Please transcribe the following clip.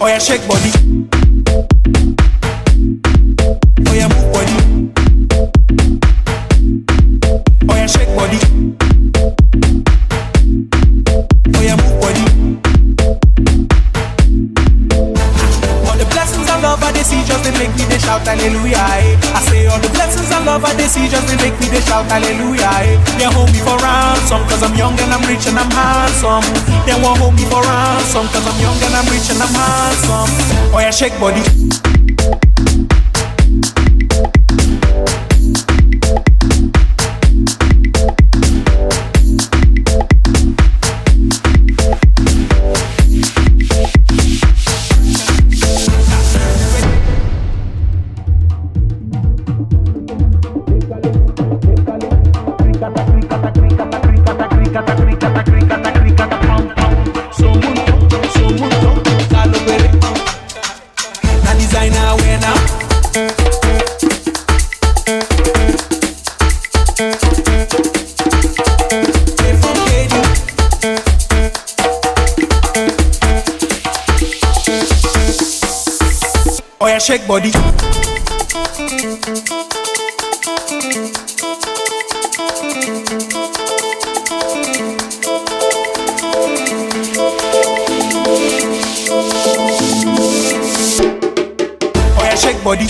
Oh yeah, shake body. Oh yeah, move body. Oh yeah, shake body. Oh yeah, move body. All the blessings and love I they see just they make me they shout hallelujah. Eh. I say all the blessings and love I they see just they make me they shout hallelujah. Eh. They hold me for ransom cause I'm young and I'm rich and I'm handsome. They won't hold me for ransom cause I'm young and I'm rich and I'm handsome. Oh yeah, shake body. Oh, shake body. Oh yeah, shake body.